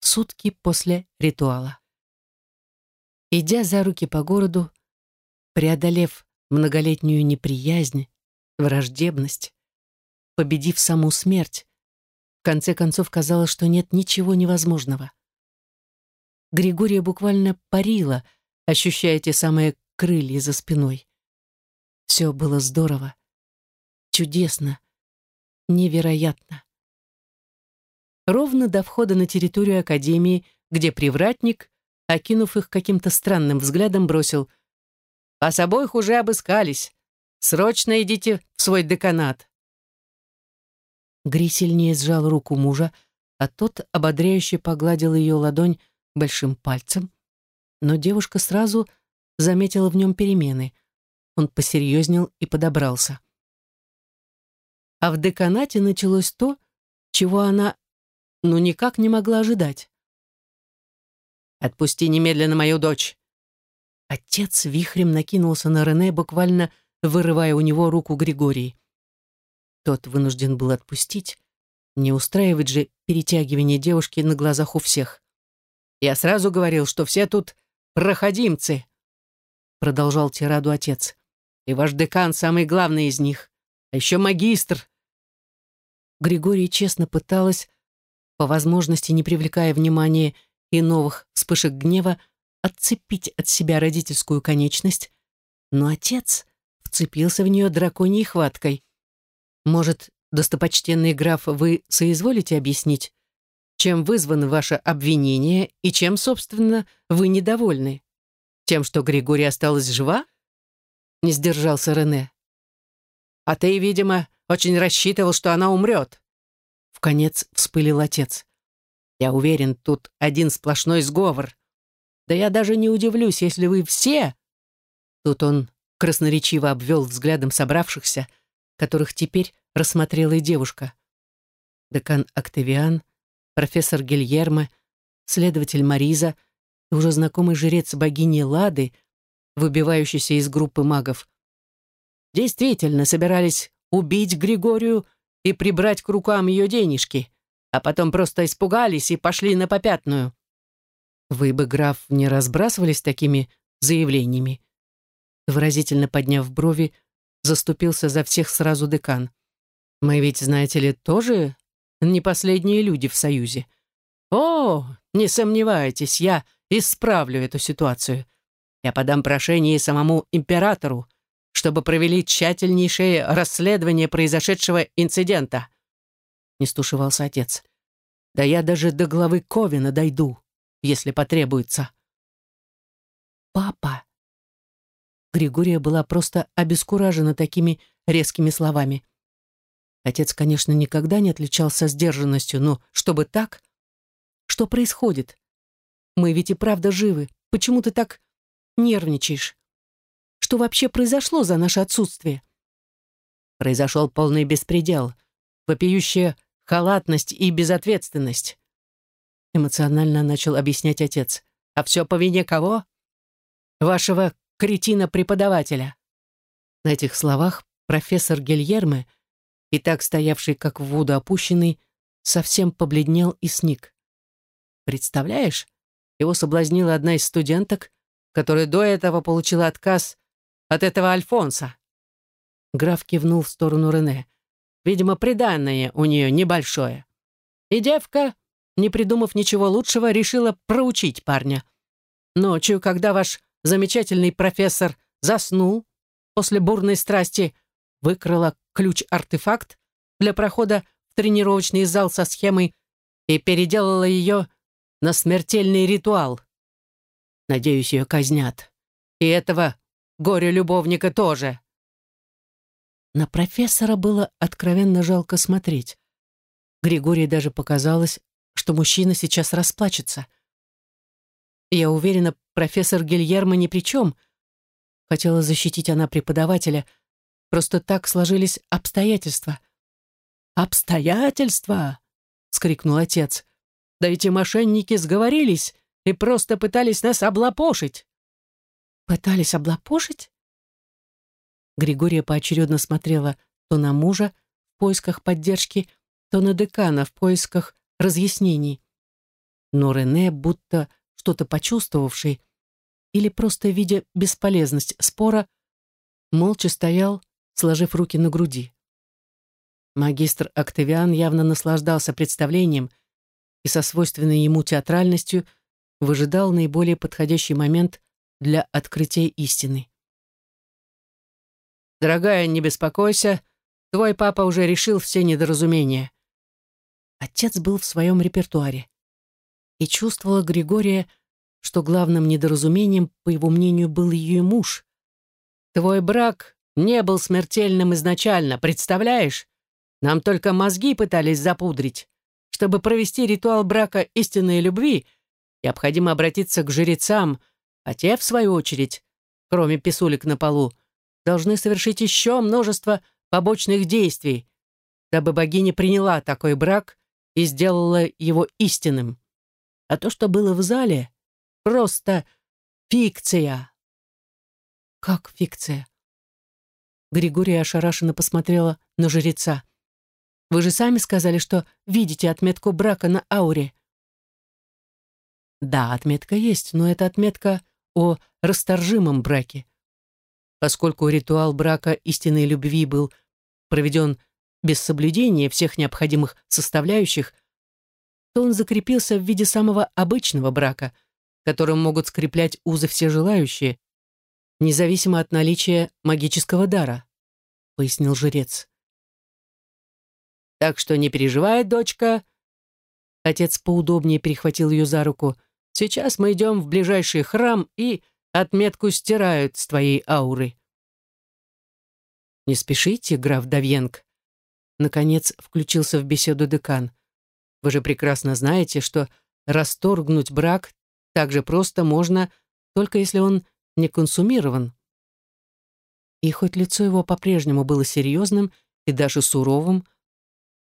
сутки после ритуала. Идя за руки по городу, преодолев многолетнюю неприязнь, враждебность, победив саму смерть, в конце концов казалось, что нет ничего невозможного. Григория буквально парила, ощущая те самые крылья за спиной. Все было здорово, чудесно, невероятно. Ровно до входа на территорию Академии, где привратник, окинув их каким-то странным взглядом, бросил «А с обоих уже обыскались. Срочно идите в свой деканат». Гри сильнее сжал руку мужа, а тот ободряюще погладил ее ладонь большим пальцем. Но девушка сразу заметила в нем перемены. Он посерьезнел и подобрался. А в деканате началось то, чего она ну никак не могла ожидать. «Отпусти немедленно мою дочь!» Отец вихрем накинулся на Рене, буквально вырывая у него руку Григорий. Тот вынужден был отпустить. Не устраивать же перетягивание девушки на глазах у всех. «Я сразу говорил, что все тут проходимцы», продолжал тираду отец. «И ваш декан самый главный из них, а еще магистр». Григорий честно пыталась, по возможности не привлекая внимания и новых вспышек гнева, отцепить от себя родительскую конечность, но отец вцепился в нее драконьей хваткой. Может, достопочтенный граф, вы соизволите объяснить, чем вызвано ваше обвинение и чем, собственно, вы недовольны? Тем, что Григория осталась жива? Не сдержался Рене. А ты, видимо, очень рассчитывал, что она умрет. В конец вспылил отец. Я уверен, тут один сплошной сговор. Да я даже не удивлюсь, если вы все... Тут он красноречиво обвел взглядом собравшихся, которых теперь рассмотрела и девушка. Декан Октавиан, профессор Гильермо, следователь Мариза и уже знакомый жрец богини Лады, выбивающийся из группы магов. Действительно собирались убить Григорию и прибрать к рукам ее денежки, а потом просто испугались и пошли на попятную. Вы бы, граф, не разбрасывались такими заявлениями? Выразительно подняв брови, заступился за всех сразу декан. Мы ведь, знаете ли, тоже не последние люди в Союзе. О, не сомневайтесь, я исправлю эту ситуацию. Я подам прошение самому императору, чтобы провели тщательнейшее расследование произошедшего инцидента. Не стушевался отец. Да я даже до главы Ковина дойду, если потребуется. Папа. Григория была просто обескуражена такими резкими словами. Отец, конечно, никогда не отличался сдержанностью, но чтобы так? Что происходит? Мы ведь и правда живы. Почему ты так нервничаешь? Что вообще произошло за наше отсутствие? Произошел полный беспредел, вопиющая халатность и безответственность. Эмоционально начал объяснять отец. А все по вине кого? Вашего кретина-преподавателя. На этих словах профессор Гильерме и так стоявший, как в воду опущенный, совсем побледнел и сник. Представляешь, его соблазнила одна из студенток, которая до этого получила отказ от этого Альфонса. Граф кивнул в сторону Рене. Видимо, приданное у нее небольшое. И девка, не придумав ничего лучшего, решила проучить парня. Ночью, когда ваш замечательный профессор заснул после бурной страсти, выкрала ключ-артефакт для прохода в тренировочный зал со схемой и переделала ее на смертельный ритуал. Надеюсь, ее казнят. И этого горе-любовника тоже. На профессора было откровенно жалко смотреть. Григории даже показалось, что мужчина сейчас расплачется. Я уверена, профессор Гильермо ни при чем. Хотела защитить она преподавателя — Просто так сложились обстоятельства. «Обстоятельства!» — скрикнул отец. «Да эти мошенники сговорились и просто пытались нас облапошить». «Пытались облапошить?» Григория поочередно смотрела то на мужа в поисках поддержки, то на декана в поисках разъяснений. Но Рене, будто что-то почувствовавший, или просто видя бесполезность спора, молча стоял, сложив руки на груди. Магистр Октавиан явно наслаждался представлением и со свойственной ему театральностью выжидал наиболее подходящий момент для открытия истины. «Дорогая, не беспокойся, твой папа уже решил все недоразумения». Отец был в своем репертуаре. И чувствовала Григория, что главным недоразумением, по его мнению, был ее муж. «Твой брак не был смертельным изначально, представляешь? Нам только мозги пытались запудрить. Чтобы провести ритуал брака истинной любви, необходимо обратиться к жрецам, а те, в свою очередь, кроме писулек на полу, должны совершить еще множество побочных действий, дабы богиня приняла такой брак и сделала его истинным. А то, что было в зале, просто фикция. Как фикция? Григория ошарашенно посмотрела на жреца. Вы же сами сказали, что видите отметку брака на ауре. Да, отметка есть, но это отметка о расторжимом браке. Поскольку ритуал брака истинной любви был проведен без соблюдения всех необходимых составляющих, то он закрепился в виде самого обычного брака, которым могут скреплять узы все желающие, независимо от наличия магического дара, пояснил жрец. Так что не переживай, дочка. Отец поудобнее перехватил ее за руку. Сейчас мы идем в ближайший храм и отметку стирают с твоей ауры. Не спешите, граф Давьенг. Наконец включился в беседу декан. Вы же прекрасно знаете, что расторгнуть брак так же просто можно, только если он не консумирован. И хоть лицо его по-прежнему было серьезным и даже суровым,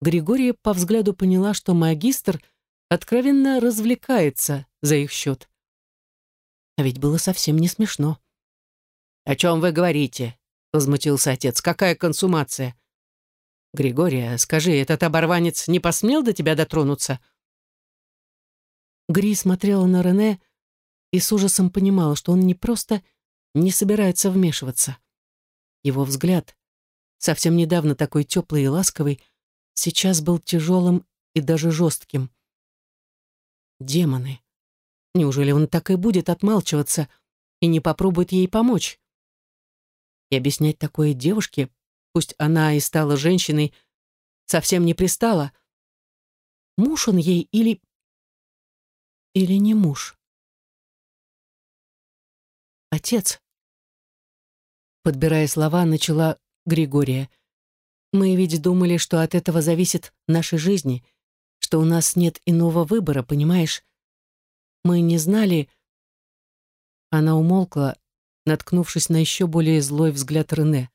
Григория по взгляду поняла, что магистр откровенно развлекается за их счет. А ведь было совсем не смешно. «О чем вы говорите?» — возмутился отец. «Какая консумация?» «Григория, скажи, этот оборванец не посмел до тебя дотронуться?» Гри смотрела на Рене и с ужасом понимала, что он не просто не собирается вмешиваться. Его взгляд, совсем недавно такой теплый и ласковый, сейчас был тяжелым и даже жестким. Демоны. Неужели он так и будет отмалчиваться и не попробует ей помочь? И объяснять такое девушке, пусть она и стала женщиной, совсем не пристала. Муж он ей или... или не муж? Отец. Подбирая слова, начала Григория — мы ведь думали, что от этого зависит нашей жизни, что у нас нет иного выбора, понимаешь? Мы не знали...» Она умолкла, наткнувшись на еще более злой взгляд Рене.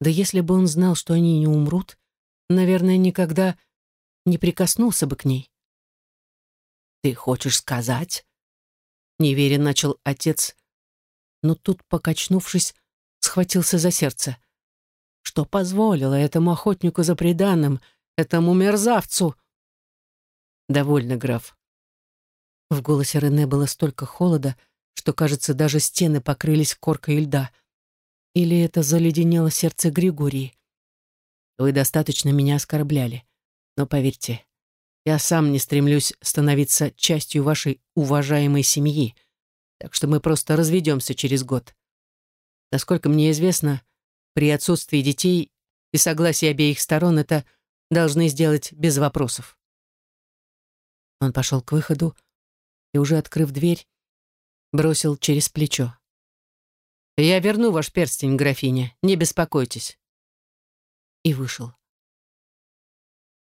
Да если бы он знал, что они не умрут, наверное, никогда не прикоснулся бы к ней. «Ты хочешь сказать?» Неверен начал отец, но тут, покачнувшись, схватился за сердце что позволило этому охотнику за преданным, этому мерзавцу. Довольно, граф. В голосе Рене было столько холода, что, кажется, даже стены покрылись коркой льда. Или это заледенело сердце Григории. Вы достаточно меня оскорбляли. Но поверьте, я сам не стремлюсь становиться частью вашей уважаемой семьи, так что мы просто разведемся через год. Насколько мне известно, при отсутствии детей и согласии обеих сторон это должны сделать без вопросов. Он пошел к выходу и, уже открыв дверь, бросил через плечо. «Я верну ваш перстень, графиня, не беспокойтесь». И вышел.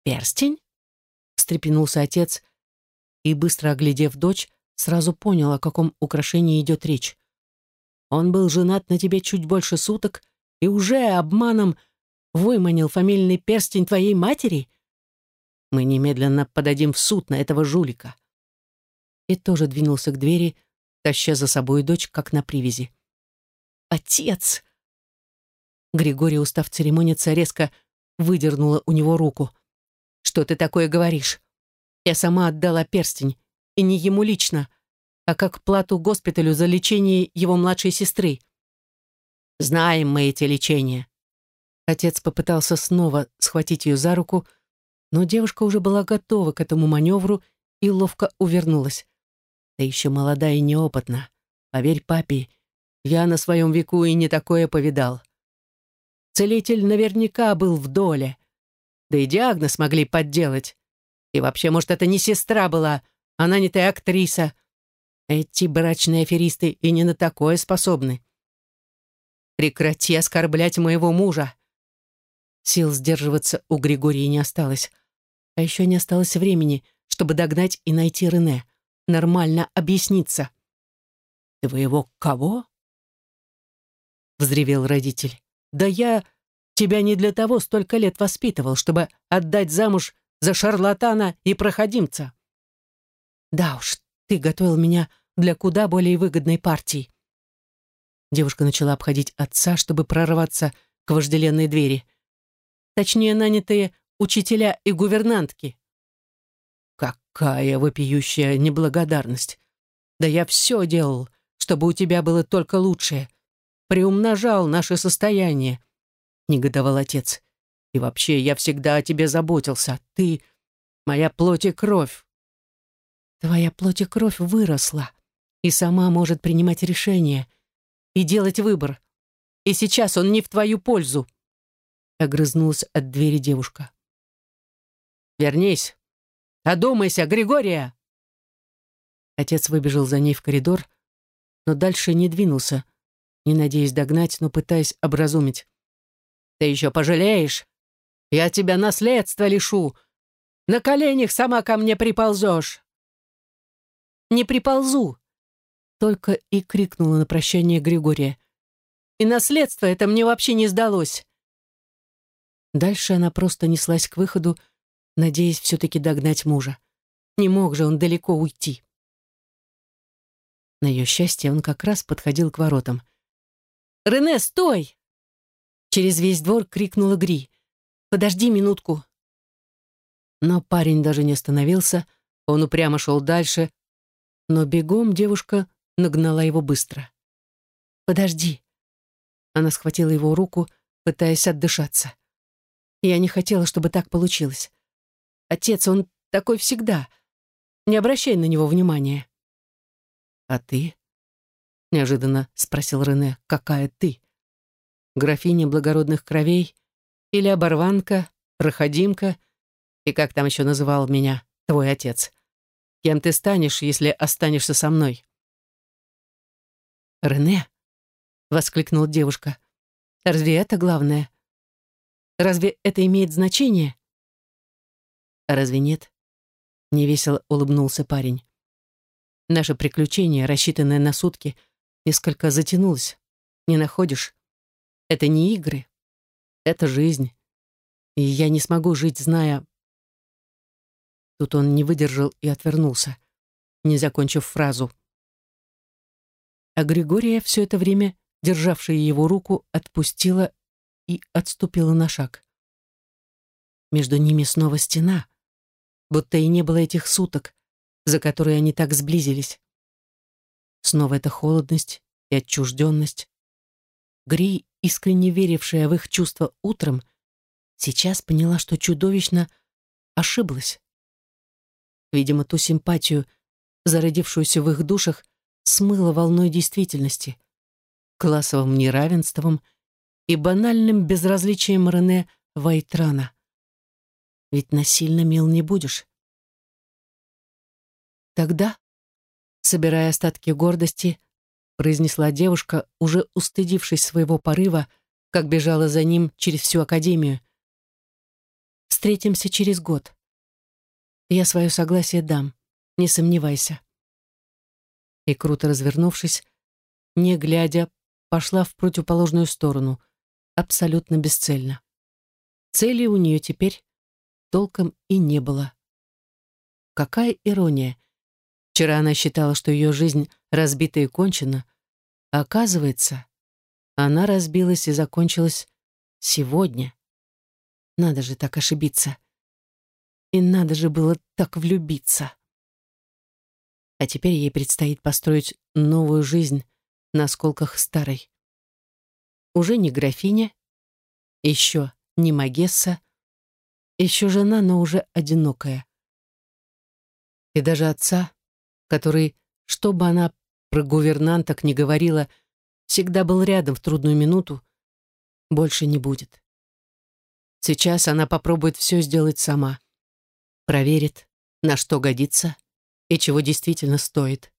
«Перстень?» — встрепенулся отец и, быстро оглядев дочь, сразу понял, о каком украшении идет речь. «Он был женат на тебе чуть больше суток и уже обманом выманил фамильный перстень твоей матери? Мы немедленно подадим в суд на этого жулика. И тоже двинулся к двери, таща за собой дочь, как на привязи. «Отец!» Григорий, устав церемониться, резко выдернула у него руку. «Что ты такое говоришь? Я сама отдала перстень, и не ему лично, а как плату госпиталю за лечение его младшей сестры. Знаем мы эти лечения. Отец попытался снова схватить ее за руку, но девушка уже была готова к этому маневру и ловко увернулась. Ты еще молода и неопытна. Поверь папе, я на своем веку и не такое повидал. Целитель наверняка был в доле. Да и диагноз могли подделать. И вообще, может, это не сестра была, а нанятая актриса. Эти брачные аферисты и не на такое способны. Прекрати оскорблять моего мужа. Сил сдерживаться у Григория не осталось. А еще не осталось времени, чтобы догнать и найти Рене. Нормально объясниться. «Твоего кого?» Взревел родитель. «Да я тебя не для того столько лет воспитывал, чтобы отдать замуж за шарлатана и проходимца. Да уж, ты готовил меня для куда более выгодной партии». Девушка начала обходить отца, чтобы прорваться к вожделенной двери точнее нанятые учителя и гувернантки. Какая вопиющая неблагодарность! Да я все делал, чтобы у тебя было только лучшее. Приумножал наше состояние, — негодовал отец. И вообще, я всегда о тебе заботился. Ты — моя плоть и кровь. Твоя плоть и кровь выросла и сама может принимать решения и делать выбор. И сейчас он не в твою пользу огрызнулась от двери девушка. «Вернись! Одумайся, Григория!» Отец выбежал за ней в коридор, но дальше не двинулся, не надеясь догнать, но пытаясь образумить. «Ты еще пожалеешь? Я тебя наследства лишу! На коленях сама ко мне приползешь!» «Не приползу!» Только и крикнула на прощание Григория. «И наследство это мне вообще не сдалось!» Дальше она просто неслась к выходу, надеясь все-таки догнать мужа. Не мог же он далеко уйти. На ее счастье он как раз подходил к воротам. «Рене, стой!» Через весь двор крикнула Гри. «Подожди минутку!» Но парень даже не остановился, он упрямо шел дальше, но бегом девушка нагнала его быстро. «Подожди!» Она схватила его руку, пытаясь отдышаться. Я не хотела, чтобы так получилось. Отец, он такой всегда. Не обращай на него внимания. А ты? Неожиданно спросил Рене, какая ты? Графиня благородных кровей или оборванка, проходимка, и как там еще называл меня твой отец? Кем ты станешь, если останешься со мной? Рене, воскликнула девушка. Разве это главное? Разве это имеет значение? Разве нет? Невесело улыбнулся парень. Наше приключение, рассчитанное на сутки, несколько затянулось. Не находишь? Это не игры. Это жизнь. И я не смогу жить, зная... Тут он не выдержал и отвернулся, не закончив фразу. А Григория все это время, державшая его руку, отпустила и отступила на шаг. Между ними снова стена, будто и не было этих суток, за которые они так сблизились. Снова эта холодность и отчужденность. Грей, искренне верившая в их чувства утром, сейчас поняла, что чудовищно ошиблась. Видимо, ту симпатию, зародившуюся в их душах, смыло волной действительности, классовым неравенством и банальным безразличием Рене Вайтрана. Ведь насильно мил не будешь. Тогда, собирая остатки гордости, произнесла девушка, уже устыдившись своего порыва, как бежала за ним через всю академию. «Встретимся через год. Я свое согласие дам, не сомневайся». И, круто развернувшись, не глядя, пошла в противоположную сторону — абсолютно бесцельно. Цели у нее теперь толком и не было. Какая ирония. Вчера она считала, что ее жизнь разбита и кончена, а оказывается, она разбилась и закончилась сегодня. Надо же так ошибиться. И надо же было так влюбиться. А теперь ей предстоит построить новую жизнь на осколках старой. Уже не графиня, еще не Магесса, еще жена, но уже одинокая. И даже отца, который, что бы она про гувернанток не говорила, всегда был рядом в трудную минуту, больше не будет. Сейчас она попробует все сделать сама. Проверит, на что годится и чего действительно стоит.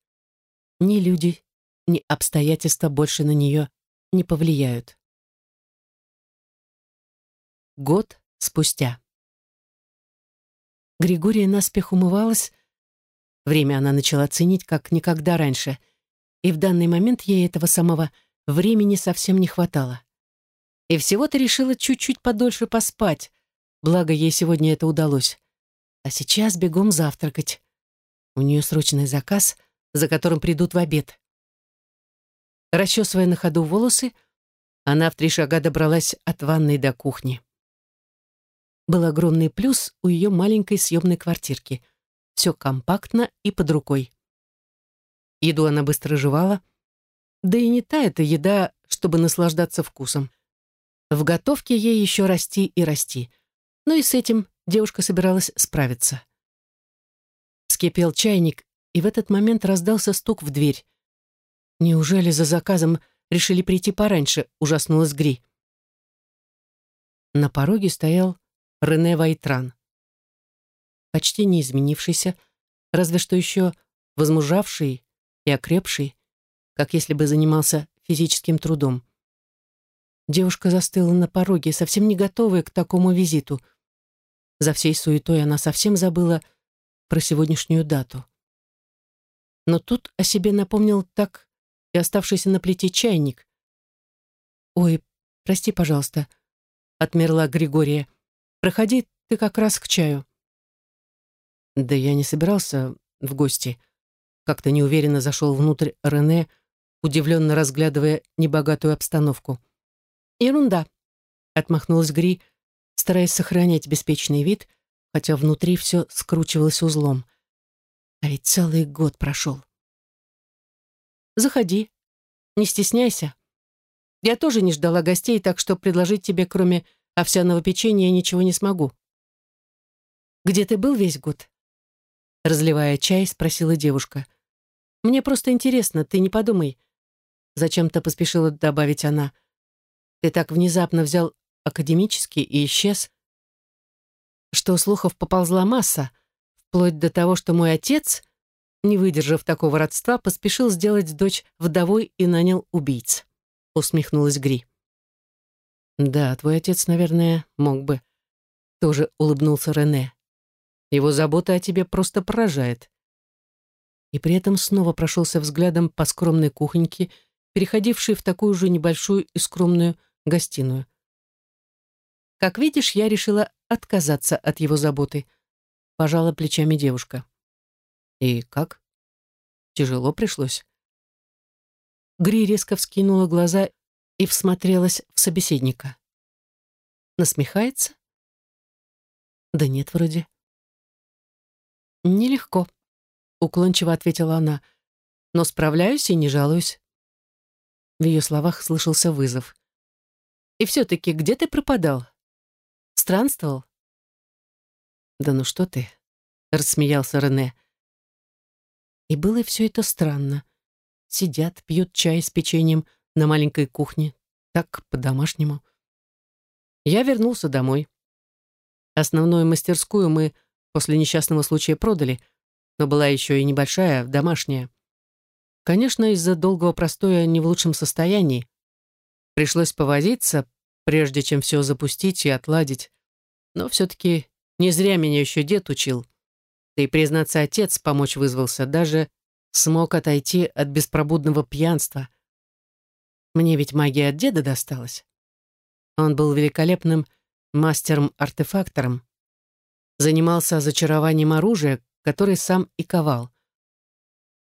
Ни люди, ни обстоятельства больше на нее не повлияют. Год спустя. Григория наспех умывалась. Время она начала ценить, как никогда раньше, и в данный момент ей этого самого времени совсем не хватало. И всего-то решила чуть-чуть подольше поспать, благо ей сегодня это удалось. А сейчас бегом завтракать. У нее срочный заказ, за которым придут в обед. Расчесывая на ходу волосы, она в три шага добралась от ванной до кухни. Был огромный плюс у ее маленькой съемной квартирки. Все компактно и под рукой. Еду она быстро жевала. Да и не та эта еда, чтобы наслаждаться вкусом. В готовке ей еще расти и расти. Но и с этим девушка собиралась справиться. Вскипел чайник, и в этот момент раздался стук в дверь. Неужели за заказом решили прийти пораньше, ужаснулась Гри. На пороге стоял Рене Вайтран. Почти не изменившийся, разве что еще возмужавший и окрепший, как если бы занимался физическим трудом. Девушка застыла на пороге, совсем не готовая к такому визиту. За всей суетой она совсем забыла про сегодняшнюю дату. Но тут о себе напомнил так и оставшийся на плите чайник. «Ой, прости, пожалуйста», — отмерла Григория. Проходи ты как раз к чаю». Да я не собирался в гости. Как-то неуверенно зашел внутрь Рене, удивленно разглядывая небогатую обстановку. «Ерунда», — отмахнулась Гри, стараясь сохранять беспечный вид, хотя внутри все скручивалось узлом. А ведь целый год прошел. «Заходи. Не стесняйся. Я тоже не ждала гостей, так что предложить тебе, кроме овсяного печенья я ничего не смогу. «Где ты был весь год?» Разливая чай, спросила девушка. «Мне просто интересно, ты не подумай». Зачем-то поспешила добавить она. «Ты так внезапно взял академический и исчез, что слухов поползла масса, вплоть до того, что мой отец, не выдержав такого родства, поспешил сделать дочь вдовой и нанял убийц», усмехнулась Гри. «Да, твой отец, наверное, мог бы». Тоже улыбнулся Рене. «Его забота о тебе просто поражает». И при этом снова прошелся взглядом по скромной кухоньке, переходившей в такую же небольшую и скромную гостиную. «Как видишь, я решила отказаться от его заботы», — пожала плечами девушка. «И как? Тяжело пришлось?» Гри резко вскинула глаза и всмотрелась в собеседника. Насмехается? Да нет, вроде. Нелегко, уклончиво ответила она, но справляюсь и не жалуюсь. В ее словах слышался вызов. И все-таки где ты пропадал? Странствовал? Да ну что ты, рассмеялся Рене. И было все это странно. Сидят, пьют чай с печеньем, на маленькой кухне, так по-домашнему. Я вернулся домой. Основную мастерскую мы после несчастного случая продали, но была еще и небольшая, домашняя. Конечно, из-за долгого простоя не в лучшем состоянии. Пришлось повозиться, прежде чем все запустить и отладить. Но все-таки не зря меня еще дед учил. Да и, признаться, отец помочь вызвался, даже смог отойти от беспробудного пьянства — мне ведь магия от деда досталась. Он был великолепным мастером-артефактором. Занимался зачарованием оружия, который сам и ковал.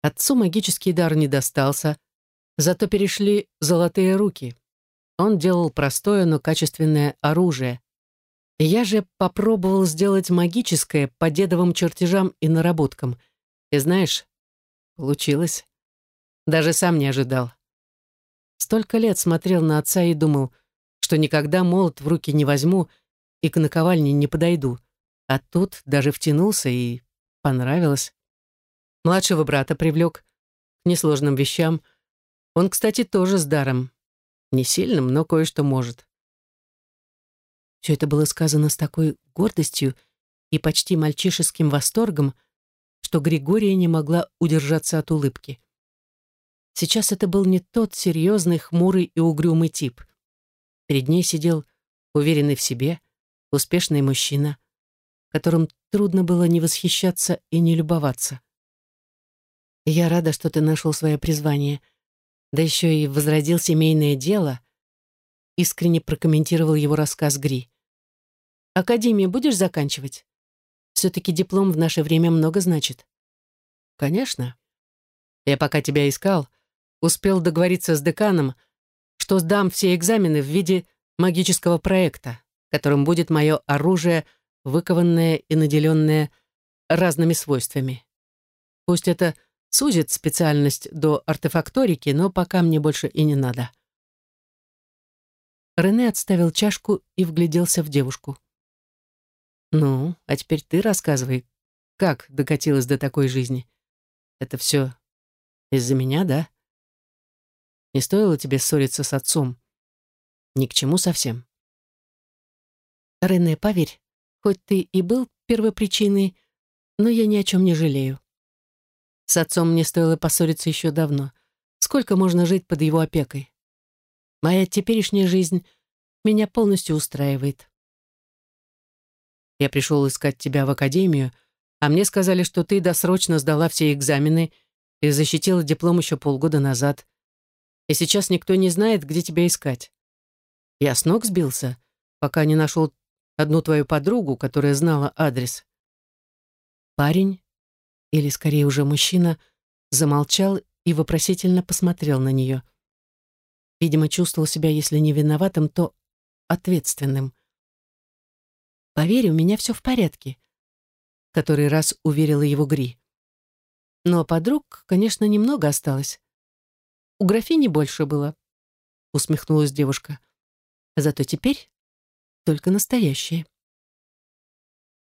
Отцу магический дар не достался, зато перешли золотые руки. Он делал простое, но качественное оружие. Я же попробовал сделать магическое по дедовым чертежам и наработкам. И знаешь, получилось. Даже сам не ожидал. Столько лет смотрел на отца и думал, что никогда молот в руки не возьму и к наковальне не подойду. А тут даже втянулся и понравилось. Младшего брата привлек к несложным вещам. Он, кстати, тоже с даром. Не сильным, но кое-что может. Все это было сказано с такой гордостью и почти мальчишеским восторгом, что Григория не могла удержаться от улыбки. Сейчас это был не тот серьезный, хмурый и угрюмый тип. Перед ней сидел уверенный в себе, успешный мужчина, которым трудно было не восхищаться и не любоваться. «Я рада, что ты нашел свое призвание, да еще и возродил семейное дело», искренне прокомментировал его рассказ Гри. «Академию будешь заканчивать? Все-таки диплом в наше время много значит». «Конечно. Я пока тебя искал, успел договориться с деканом, что сдам все экзамены в виде магического проекта, которым будет мое оружие, выкованное и наделенное разными свойствами. Пусть это сузит специальность до артефакторики, но пока мне больше и не надо. Рене отставил чашку и вгляделся в девушку. «Ну, а теперь ты рассказывай, как докатилась до такой жизни? Это все из-за меня, да?» Не стоило тебе ссориться с отцом. Ни к чему совсем. Рене, поверь, хоть ты и был первопричиной, но я ни о чем не жалею. С отцом мне стоило поссориться еще давно. Сколько можно жить под его опекой? Моя теперешняя жизнь меня полностью устраивает. Я пришел искать тебя в академию, а мне сказали, что ты досрочно сдала все экзамены и защитила диплом еще полгода назад и сейчас никто не знает, где тебя искать. Я с ног сбился, пока не нашел одну твою подругу, которая знала адрес. Парень, или скорее уже мужчина, замолчал и вопросительно посмотрел на нее. Видимо, чувствовал себя, если не виноватым, то ответственным. «Поверь, у меня все в порядке», — который раз уверила его Гри. Но подруг, конечно, немного осталось. У графини больше было, усмехнулась девушка. Зато теперь только настоящие.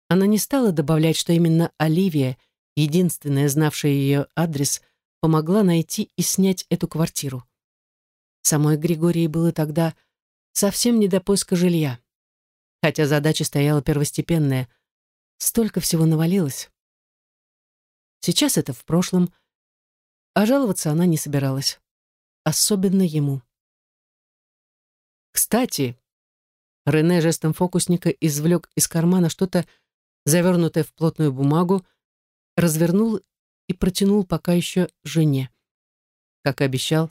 Она не стала добавлять, что именно Оливия, единственная знавшая ее адрес, помогла найти и снять эту квартиру. Самой Григории было тогда совсем не до поиска жилья. Хотя задача стояла первостепенная. Столько всего навалилось. Сейчас это в прошлом, а жаловаться она не собиралась особенно ему. Кстати, Рене жестом фокусника извлек из кармана что-то, завернутое в плотную бумагу, развернул и протянул пока еще жене. Как и обещал,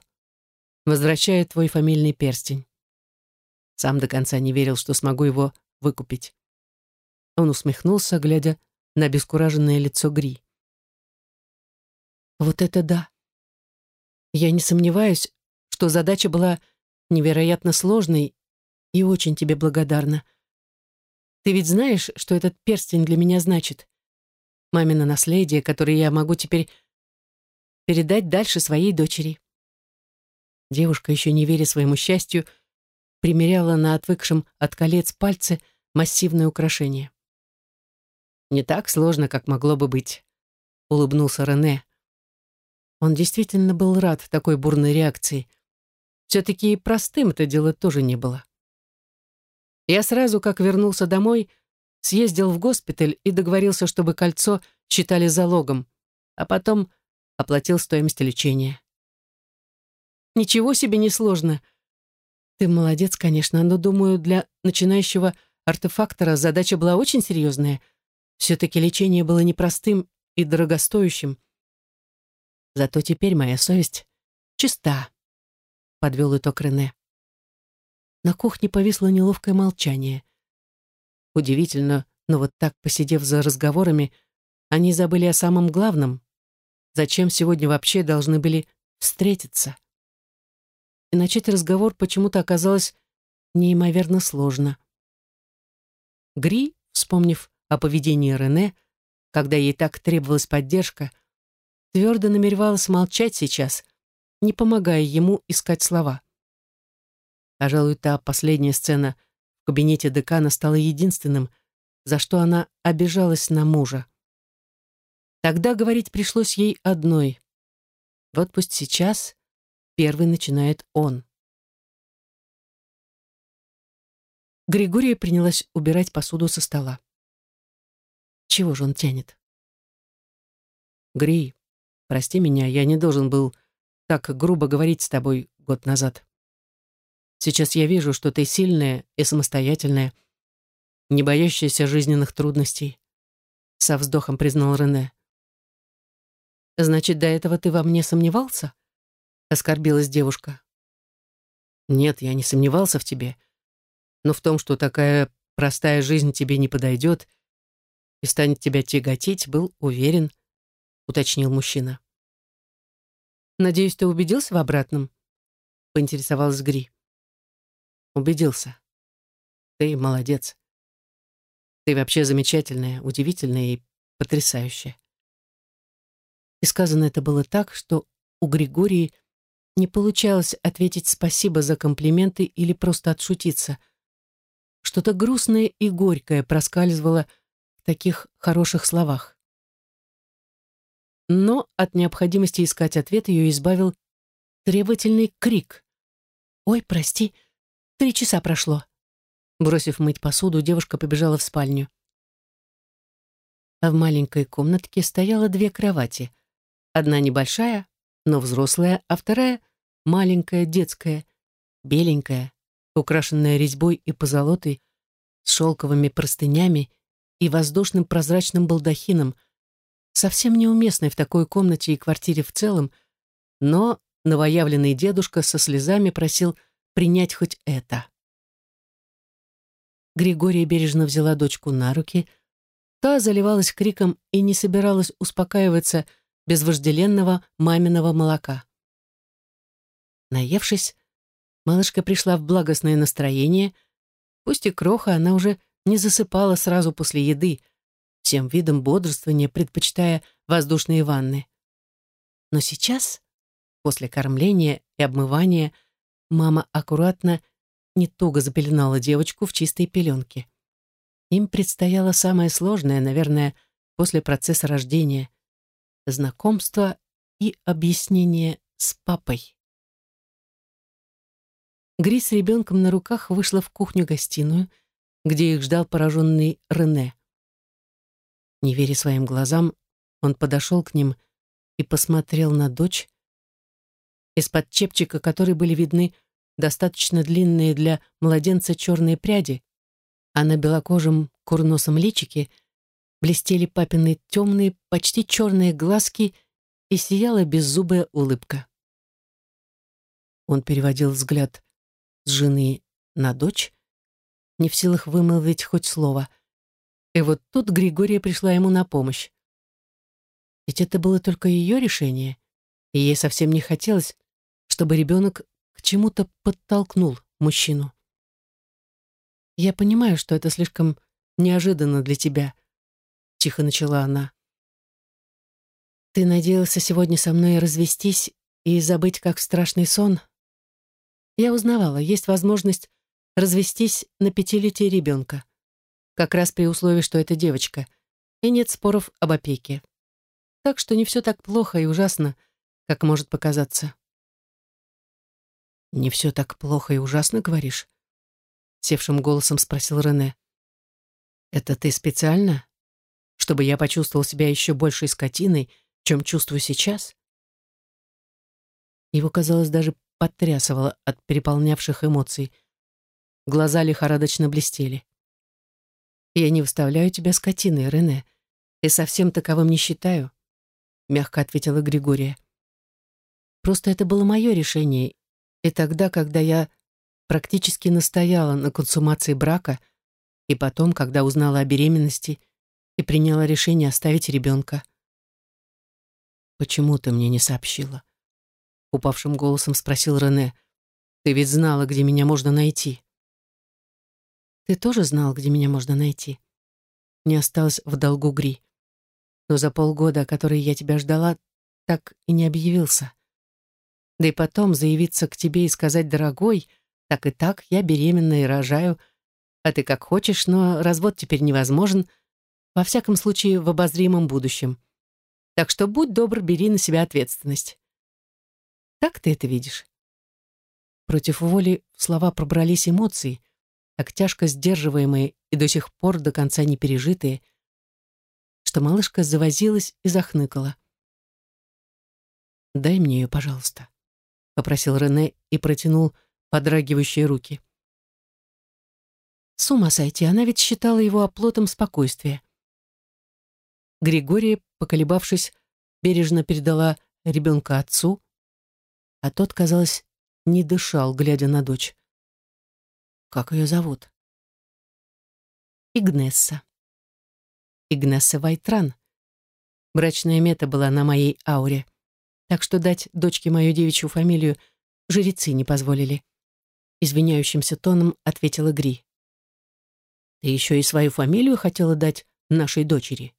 возвращаю твой фамильный перстень. Сам до конца не верил, что смогу его выкупить. Он усмехнулся, глядя на обескураженное лицо Гри. «Вот это да! Я не сомневаюсь, что задача была невероятно сложной и очень тебе благодарна. Ты ведь знаешь, что этот перстень для меня значит? Мамино наследие, которое я могу теперь передать дальше своей дочери. Девушка, еще не веря своему счастью, примеряла на отвыкшем от колец пальцы массивное украшение. «Не так сложно, как могло бы быть», — улыбнулся Рене, он действительно был рад такой бурной реакции. Все-таки и простым это дело тоже не было. Я сразу, как вернулся домой, съездил в госпиталь и договорился, чтобы кольцо считали залогом, а потом оплатил стоимость лечения. Ничего себе не сложно. Ты молодец, конечно, но, думаю, для начинающего артефактора задача была очень серьезная. Все-таки лечение было непростым и дорогостоящим. Зато теперь моя совесть чиста, подвел итог Рене. На кухне повисло неловкое молчание. Удивительно, но вот так, посидев за разговорами, они забыли о самом главном. Зачем сегодня вообще должны были встретиться? И начать разговор почему-то оказалось неимоверно сложно. Гри, вспомнив о поведении Рене, когда ей так требовалась поддержка, твердо намеревалась молчать сейчас, не помогая ему искать слова. Пожалуй, та последняя сцена в кабинете декана стала единственным, за что она обижалась на мужа. Тогда говорить пришлось ей одной. Вот пусть сейчас первый начинает он. Григория принялась убирать посуду со стола. Чего же он тянет? Гри, прости меня, я не должен был так грубо говорить с тобой год назад. Сейчас я вижу, что ты сильная и самостоятельная, не боящаяся жизненных трудностей, со вздохом признал Рене. Значит, до этого ты во мне сомневался? Оскорбилась девушка. Нет, я не сомневался в тебе, но в том, что такая простая жизнь тебе не подойдет и станет тебя тяготить, был уверен, уточнил мужчина. Надеюсь, ты убедился в обратном? Поинтересовалась Гри. Убедился. Ты молодец. Ты вообще замечательная, удивительная и потрясающая. И сказано это было так, что у Григории не получалось ответить спасибо за комплименты или просто отшутиться. Что-то грустное и горькое проскальзывало в таких хороших словах. Но от необходимости искать ответ ее избавил требовательный крик. «Ой, прости, Три часа прошло. Бросив мыть посуду, девушка побежала в спальню. А в маленькой комнатке стояло две кровати. Одна небольшая, но взрослая, а вторая — маленькая, детская, беленькая, украшенная резьбой и позолотой, с шелковыми простынями и воздушным прозрачным балдахином, совсем неуместной в такой комнате и квартире в целом, но новоявленный дедушка со слезами просил — принять хоть это. Григория бережно взяла дочку на руки. Та заливалась криком и не собиралась успокаиваться без вожделенного маминого молока. Наевшись, малышка пришла в благостное настроение. Пусть и кроха, она уже не засыпала сразу после еды, всем видом бодрствования предпочитая воздушные ванны. Но сейчас, после кормления и обмывания, Мама аккуратно, не туго запеленала девочку в чистой пеленке. Им предстояло самое сложное, наверное, после процесса рождения — знакомство и объяснение с папой. Гри с ребенком на руках вышла в кухню-гостиную, где их ждал пораженный Рене. Не веря своим глазам, он подошел к ним и посмотрел на дочь, из-под чепчика которой были видны достаточно длинные для младенца черные пряди, а на белокожем курносом личике блестели папины темные, почти черные глазки и сияла беззубая улыбка. Он переводил взгляд с жены на дочь, не в силах вымолвить хоть слово. И вот тут Григория пришла ему на помощь. Ведь это было только ее решение, и ей совсем не хотелось, чтобы ребенок к чему-то подтолкнул мужчину. «Я понимаю, что это слишком неожиданно для тебя», — тихо начала она. «Ты надеялся сегодня со мной развестись и забыть, как страшный сон?» Я узнавала, есть возможность развестись на пятилетие ребенка, как раз при условии, что это девочка, и нет споров об опеке. Так что не все так плохо и ужасно, как может показаться. «Не все так плохо и ужасно, говоришь?» Севшим голосом спросил Рене. «Это ты специально? Чтобы я почувствовал себя еще большей скотиной, чем чувствую сейчас?» Его, казалось, даже потрясывало от переполнявших эмоций. Глаза лихорадочно блестели. «Я не выставляю тебя скотиной, Рене, и совсем таковым не считаю», мягко ответила Григория. «Просто это было мое решение, и тогда, когда я практически настояла на консумации брака, и потом, когда узнала о беременности и приняла решение оставить ребенка. «Почему ты мне не сообщила?» Упавшим голосом спросил Рене. «Ты ведь знала, где меня можно найти». Ты тоже знал, где меня можно найти? Не осталось в долгу Гри. Но за полгода, которые я тебя ждала, так и не объявился. Да и потом заявиться к тебе и сказать, дорогой, так и так, я беременна и рожаю, а ты как хочешь, но развод теперь невозможен, во всяком случае, в обозримом будущем. Так что будь добр, бери на себя ответственность. Так ты это видишь? Против воли слова пробрались эмоции, так тяжко сдерживаемые и до сих пор до конца не пережитые, что малышка завозилась и захныкала. «Дай мне ее, пожалуйста», — попросил Рене и протянул подрагивающие руки. С ума сойти, она ведь считала его оплотом спокойствия. Григория, поколебавшись, бережно передала ребенка отцу, а тот, казалось, не дышал, глядя на дочь. Как ее зовут? Игнесса. Игнесса Вайтран. Брачная мета была на моей ауре, так что дать дочке мою девичью фамилию жрецы не позволили. Извиняющимся тоном ответила Гри. Ты еще и свою фамилию хотела дать нашей дочери.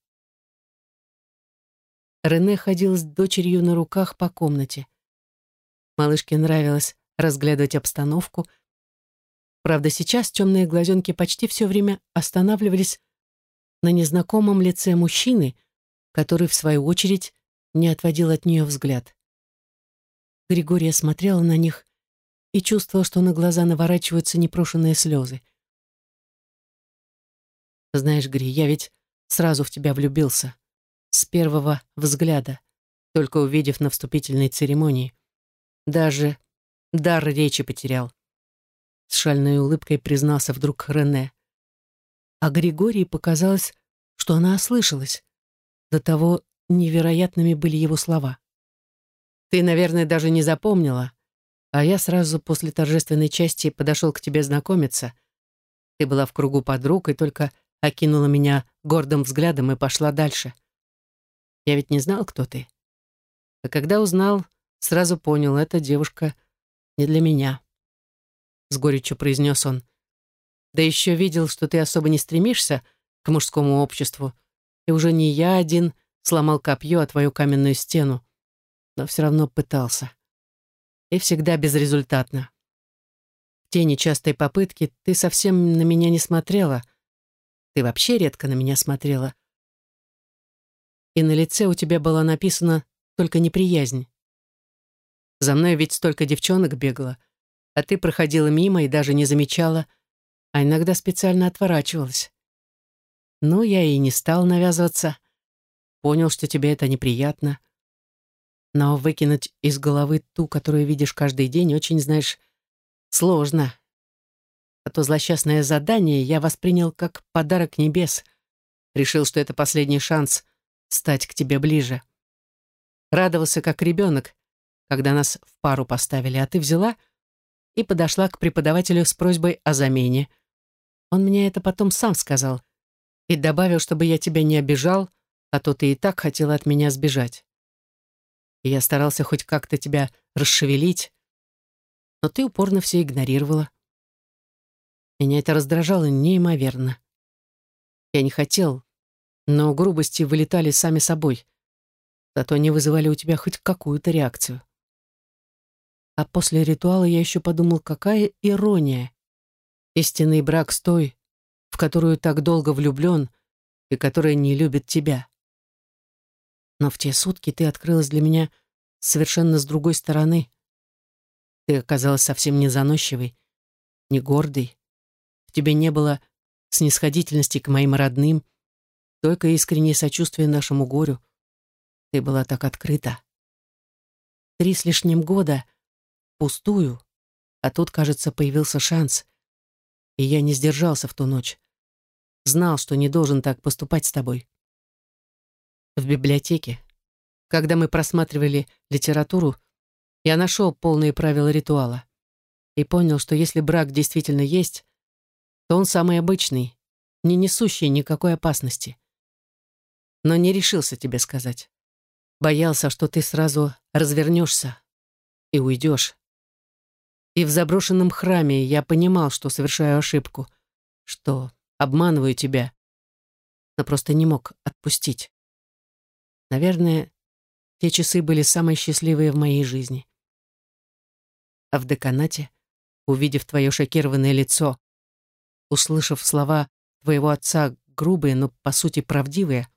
Рене ходил с дочерью на руках по комнате. Малышке нравилось разглядывать обстановку. Правда, сейчас темные глазенки почти все время останавливались на незнакомом лице мужчины, который, в свою очередь, не отводил от нее взгляд. Григория смотрела на них и чувствовала, что на глаза наворачиваются непрошенные слезы. «Знаешь, Гри, я ведь сразу в тебя влюбился», с первого взгляда, только увидев на вступительной церемонии. Даже дар речи потерял. С шальной улыбкой признался вдруг Рене. А Григории показалось, что она ослышалась. До того невероятными были его слова. «Ты, наверное, даже не запомнила, а я сразу после торжественной части подошел к тебе знакомиться. Ты была в кругу подруг и только окинула меня гордым взглядом и пошла дальше. Я ведь не знал, кто ты. А когда узнал, сразу понял, эта девушка не для меня. С горечью произнес он. Да еще видел, что ты особо не стремишься к мужскому обществу, и уже не я один сломал копье о твою каменную стену, но все равно пытался. И всегда безрезультатно. В те нечастые попытки ты совсем на меня не смотрела. Ты вообще редко на меня смотрела и на лице у тебя была написана только неприязнь. За мной ведь столько девчонок бегало, а ты проходила мимо и даже не замечала, а иногда специально отворачивалась. Ну, я и не стал навязываться. Понял, что тебе это неприятно. Но выкинуть из головы ту, которую видишь каждый день, очень, знаешь, сложно. А то злосчастное задание я воспринял как подарок небес. Решил, что это последний шанс стать к тебе ближе. Радовался как ребенок, когда нас в пару поставили, а ты взяла и подошла к преподавателю с просьбой о замене. Он мне это потом сам сказал и добавил, чтобы я тебя не обижал, а то ты и так хотела от меня сбежать. И я старался хоть как-то тебя расшевелить, но ты упорно все игнорировала. Меня это раздражало неимоверно. Я не хотел, но грубости вылетали сами собой. Зато они вызывали у тебя хоть какую-то реакцию. А после ритуала я еще подумал, какая ирония. Истинный брак с той, в которую так долго влюблен и которая не любит тебя. Но в те сутки ты открылась для меня совершенно с другой стороны. Ты оказалась совсем не заносчивой, не гордой. В тебе не было снисходительности к моим родным, только искреннее сочувствие нашему горю. Ты была так открыта. Три с лишним года пустую, а тут, кажется, появился шанс. И я не сдержался в ту ночь. Знал, что не должен так поступать с тобой. В библиотеке, когда мы просматривали литературу, я нашел полные правила ритуала и понял, что если брак действительно есть, то он самый обычный, не несущий никакой опасности но не решился тебе сказать. Боялся, что ты сразу развернешься и уйдешь. И в заброшенном храме я понимал, что совершаю ошибку, что обманываю тебя, но просто не мог отпустить. Наверное, те часы были самые счастливые в моей жизни. А в деканате, увидев твое шокированное лицо, услышав слова твоего отца грубые, но по сути правдивые,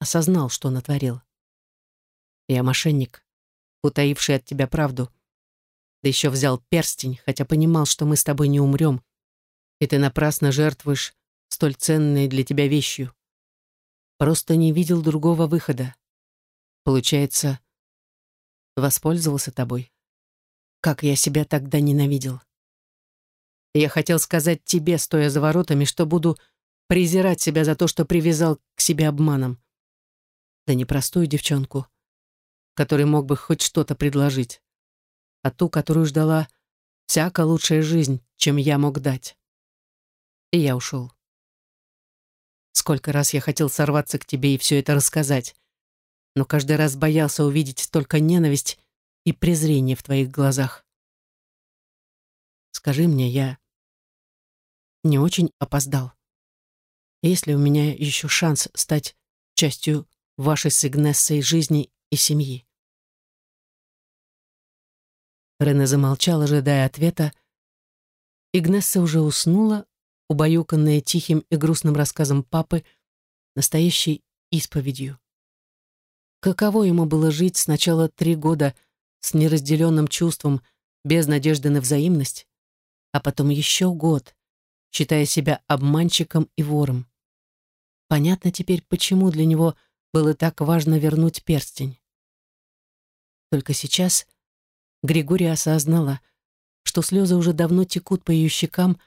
осознал, что натворил. Я мошенник, утаивший от тебя правду. Да еще взял перстень, хотя понимал, что мы с тобой не умрем, и ты напрасно жертвуешь столь ценной для тебя вещью. Просто не видел другого выхода. Получается, воспользовался тобой. Как я себя тогда ненавидел. Я хотел сказать тебе, стоя за воротами, что буду презирать себя за то, что привязал к себе обманом. Да не простую девчонку, который мог бы хоть что-то предложить, а ту, которую ждала всяко лучшая жизнь, чем я мог дать. И я ушел. Сколько раз я хотел сорваться к тебе и все это рассказать, но каждый раз боялся увидеть только ненависть и презрение в твоих глазах. Скажи мне, я не очень опоздал. Есть ли у меня еще шанс стать частью вашей с Игнессой жизни и семьи? Рене замолчал, ожидая ответа. Игнесса уже уснула, убаюканная тихим и грустным рассказом папы, настоящей исповедью. Каково ему было жить сначала три года с неразделенным чувством, без надежды на взаимность, а потом еще год, считая себя обманщиком и вором. Понятно теперь, почему для него было так важно вернуть перстень. Только сейчас Григория осознала, что слезы уже давно текут по ее щекам,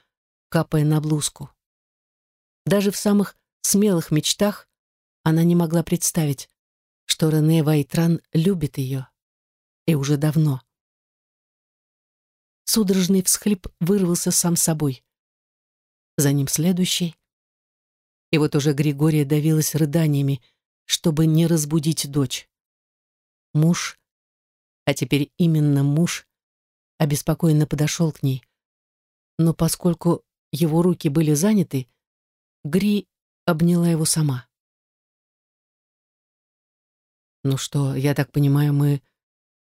капая на блузку. Даже в самых смелых мечтах она не могла представить, что Рене Вайтран любит ее. И уже давно. Судорожный всхлип вырвался сам собой. За ним следующий. И вот уже Григория давилась рыданиями, чтобы не разбудить дочь. Муж, а теперь именно муж, обеспокоенно подошел к ней. Но поскольку его руки были заняты, Гри обняла его сама. «Ну что, я так понимаю, мы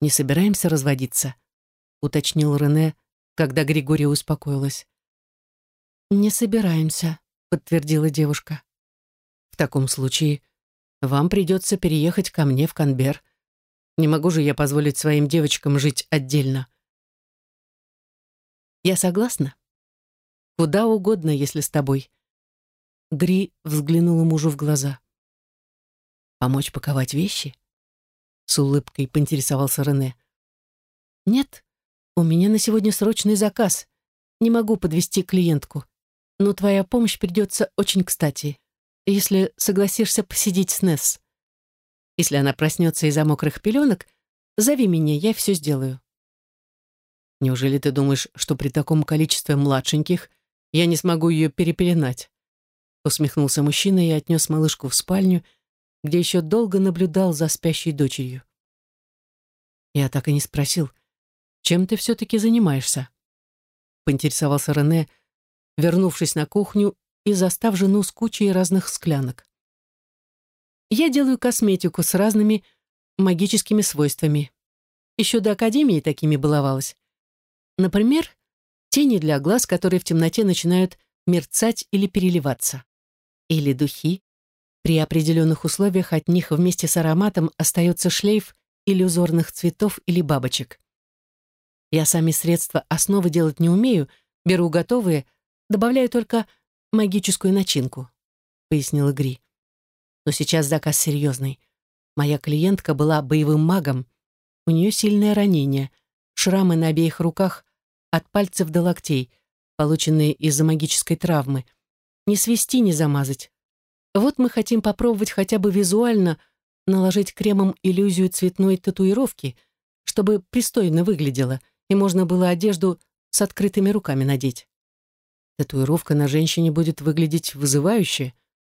не собираемся разводиться?» — уточнил Рене, когда Григория успокоилась. «Не собираемся», — подтвердила девушка. «В таком случае вам придется переехать ко мне в Канбер. Не могу же я позволить своим девочкам жить отдельно». «Я согласна», Куда угодно, если с тобой. Гри взглянула мужу в глаза. Помочь паковать вещи? С улыбкой поинтересовался Рене. Нет, у меня на сегодня срочный заказ. Не могу подвести клиентку. Но твоя помощь придется очень кстати, если согласишься посидеть с Несс. Если она проснется из-за мокрых пеленок, зови меня, я все сделаю. Неужели ты думаешь, что при таком количестве младшеньких я не смогу ее перепеленать. Усмехнулся мужчина и отнес малышку в спальню, где еще долго наблюдал за спящей дочерью. Я так и не спросил, чем ты все-таки занимаешься? Поинтересовался Рене, вернувшись на кухню и застав жену с кучей разных склянок. Я делаю косметику с разными магическими свойствами. Еще до академии такими баловалась. Например, тени для глаз, которые в темноте начинают мерцать или переливаться. Или духи. При определенных условиях от них вместе с ароматом остается шлейф иллюзорных цветов или бабочек. Я сами средства основы делать не умею, беру готовые, добавляю только магическую начинку, пояснила Гри. Но сейчас заказ серьезный. Моя клиентка была боевым магом. У нее сильное ранение, шрамы на обеих руках от пальцев до локтей, полученные из-за магической травмы. Не свести, не замазать. Вот мы хотим попробовать хотя бы визуально наложить кремом иллюзию цветной татуировки, чтобы пристойно выглядело, и можно было одежду с открытыми руками надеть. Татуировка на женщине будет выглядеть вызывающе,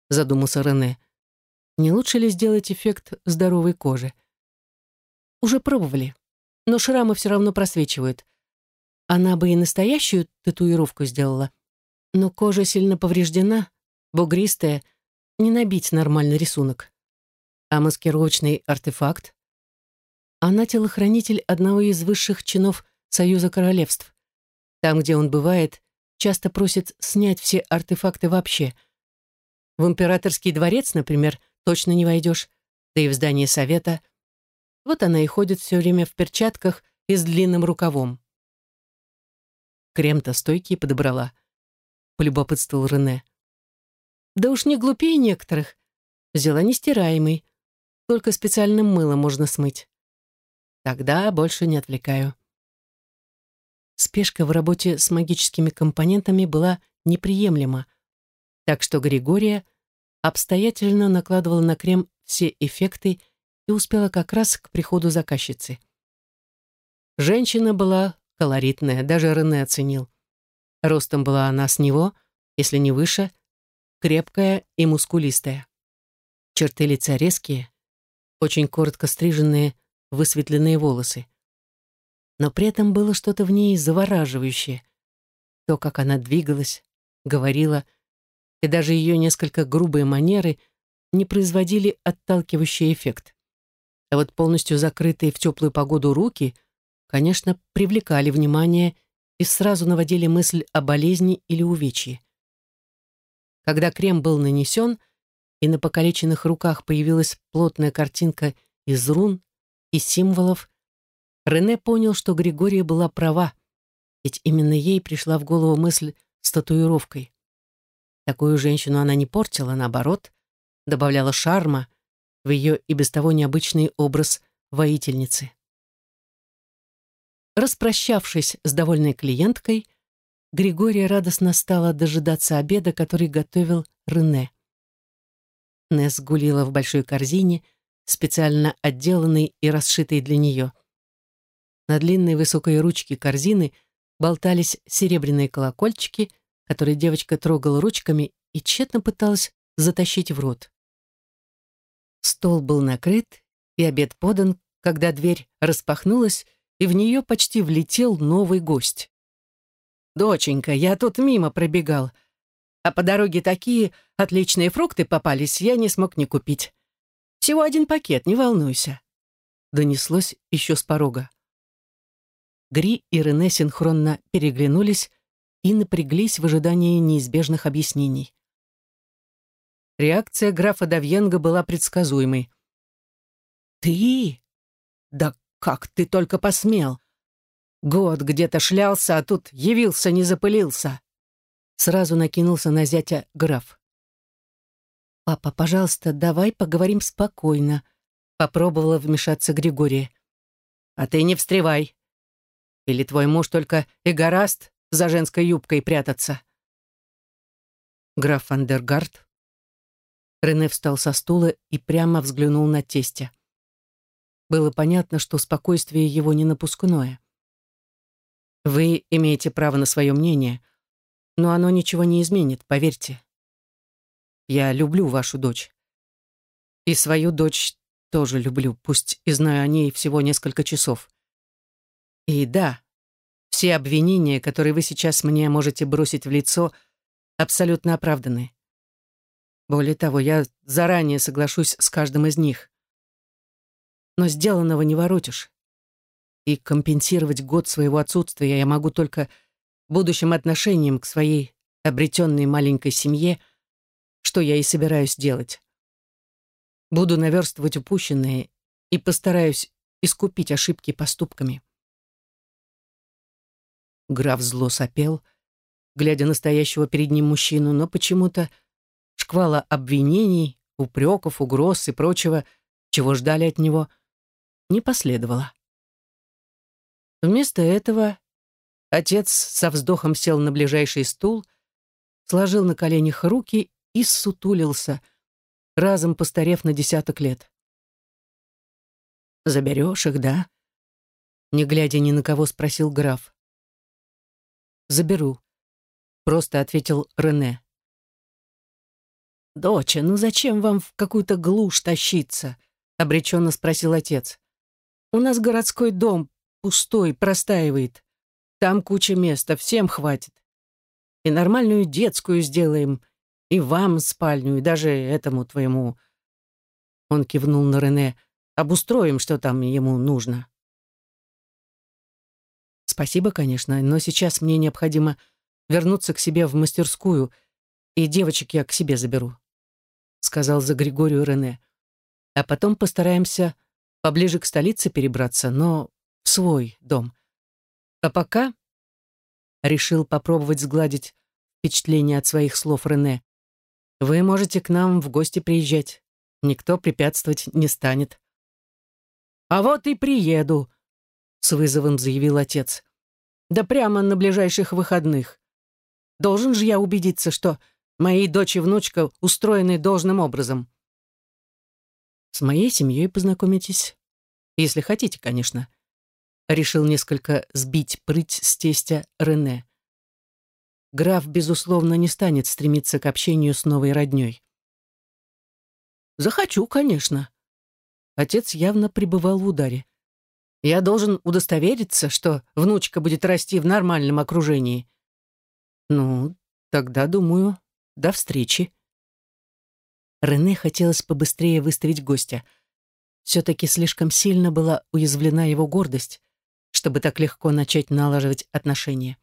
задумался Рене. Не лучше ли сделать эффект здоровой кожи? Уже пробовали, но шрамы все равно просвечивают. Она бы и настоящую татуировку сделала. Но кожа сильно повреждена, бугристая, не набить нормальный рисунок. А маскировочный артефакт? Она телохранитель одного из высших чинов Союза Королевств. Там, где он бывает, часто просит снять все артефакты вообще. В императорский дворец, например, точно не войдешь, да и в здание совета. Вот она и ходит все время в перчатках и с длинным рукавом. Крем-то стойкий подобрала, полюбопытствовал Рене. Да уж не глупее некоторых. Взяла нестираемый. Только специальным мылом можно смыть. Тогда больше не отвлекаю. Спешка в работе с магическими компонентами была неприемлема, так что Григория обстоятельно накладывала на крем все эффекты и успела как раз к приходу заказчицы. Женщина была колоритная, даже Рене оценил. Ростом была она с него, если не выше, крепкая и мускулистая. Черты лица резкие, очень коротко стриженные, высветленные волосы. Но при этом было что-то в ней завораживающее. То, как она двигалась, говорила, и даже ее несколько грубые манеры не производили отталкивающий эффект. А вот полностью закрытые в теплую погоду руки, конечно, привлекали внимание и сразу наводили мысль о болезни или увечье. Когда крем был нанесен, и на покалеченных руках появилась плотная картинка из рун и символов, Рене понял, что Григория была права, ведь именно ей пришла в голову мысль с татуировкой. Такую женщину она не портила, наоборот, добавляла шарма в ее и без того необычный образ воительницы. Распрощавшись с довольной клиенткой, Григория радостно стала дожидаться обеда, который готовил Рене. Несс гулила в большой корзине, специально отделанной и расшитой для нее. На длинной высокой ручке корзины болтались серебряные колокольчики, которые девочка трогала ручками и тщетно пыталась затащить в рот. Стол был накрыт, и обед подан, когда дверь распахнулась, и в нее почти влетел новый гость. «Доченька, я тут мимо пробегал, а по дороге такие отличные фрукты попались, я не смог не купить. Всего один пакет, не волнуйся», — донеслось еще с порога. Гри и Рене синхронно переглянулись и напряглись в ожидании неизбежных объяснений. Реакция графа Давьенга была предсказуемой. «Ты? Да как ты только посмел! Год где-то шлялся, а тут явился, не запылился. Сразу накинулся на зятя граф. «Папа, пожалуйста, давай поговорим спокойно», — попробовала вмешаться Григория. «А ты не встревай. Или твой муж только и гораст за женской юбкой прятаться?» Граф Вандергард. Рене встал со стула и прямо взглянул на тестя. Было понятно, что спокойствие его не напускное. Вы имеете право на свое мнение, но оно ничего не изменит, поверьте. Я люблю вашу дочь. И свою дочь тоже люблю, пусть и знаю о ней всего несколько часов. И да, все обвинения, которые вы сейчас мне можете бросить в лицо, абсолютно оправданы. Более того, я заранее соглашусь с каждым из них. Но сделанного не воротишь и компенсировать год своего отсутствия я могу только будущим отношением к своей обретенной маленькой семье, что я и собираюсь делать. Буду наверстывать упущенное и постараюсь искупить ошибки поступками. Граф зло сопел, глядя на стоящего перед ним мужчину, но почему-то шквала обвинений, упреков, угроз и прочего, чего ждали от него, не последовало. Вместо этого отец со вздохом сел на ближайший стул, сложил на коленях руки и сутулился, разом постарев на десяток лет. «Заберешь их, да?» Не глядя ни на кого, спросил граф. «Заберу», — просто ответил Рене. «Доча, ну зачем вам в какую-то глушь тащиться?» — обреченно спросил отец. «У нас городской дом пустой, простаивает. Там куча места, всем хватит. И нормальную детскую сделаем, и вам спальню, и даже этому твоему...» Он кивнул на Рене. «Обустроим, что там ему нужно». «Спасибо, конечно, но сейчас мне необходимо вернуться к себе в мастерскую, и девочек я к себе заберу», сказал за Григорию Рене. «А потом постараемся поближе к столице перебраться, но в свой дом. А пока...» Решил попробовать сгладить впечатление от своих слов Рене. «Вы можете к нам в гости приезжать. Никто препятствовать не станет». «А вот и приеду», — с вызовом заявил отец. «Да прямо на ближайших выходных. Должен же я убедиться, что мои дочь и внучка устроены должным образом». «С моей семьей познакомитесь, если хотите, конечно», решил несколько сбить прыть с тестя Рене. Граф, безусловно, не станет стремиться к общению с новой роднёй. «Захочу, конечно». Отец явно пребывал в ударе. «Я должен удостовериться, что внучка будет расти в нормальном окружении». «Ну, тогда, думаю, до встречи». Рене хотелось побыстрее выставить гостя. Все-таки слишком сильно была уязвлена его гордость чтобы так легко начать налаживать отношения.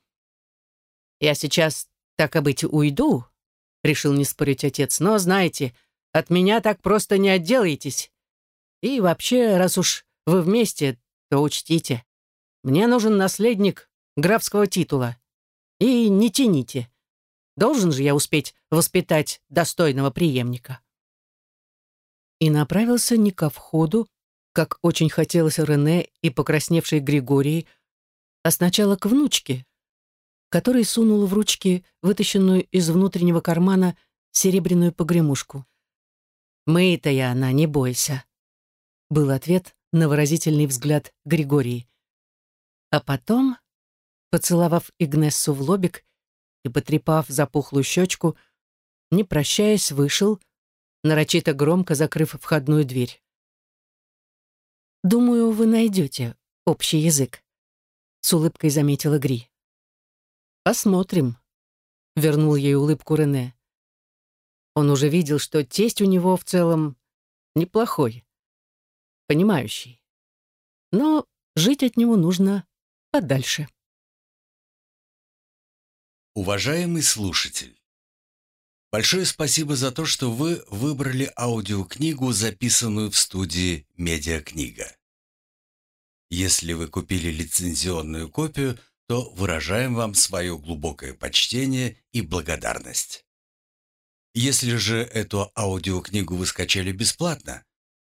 «Я сейчас, так и быть, уйду», — решил не спорить отец, «но, знаете, от меня так просто не отделаетесь. И вообще, раз уж вы вместе, то учтите, мне нужен наследник графского титула. И не тяните. Должен же я успеть воспитать достойного преемника». И направился не ко входу, как очень хотелось Рене и покрасневшей Григории, а сначала к внучке, который сунул в ручки вытащенную из внутреннего кармана серебряную погремушку. «Мы-то она, не бойся», — был ответ на выразительный взгляд Григории. А потом, поцеловав Игнессу в лобик и потрепав запухлую щечку, не прощаясь, вышел, нарочито громко закрыв входную дверь. «Думаю, вы найдете общий язык», — с улыбкой заметила Гри. «Посмотрим», — вернул ей улыбку Рене. Он уже видел, что тесть у него в целом неплохой, понимающий. Но жить от него нужно подальше. Уважаемый слушатель, большое спасибо за то, что вы выбрали аудиокнигу, записанную в студии «Медиакнига». Если вы купили лицензионную копию, то выражаем вам свое глубокое почтение и благодарность. Если же эту аудиокнигу вы скачали бесплатно,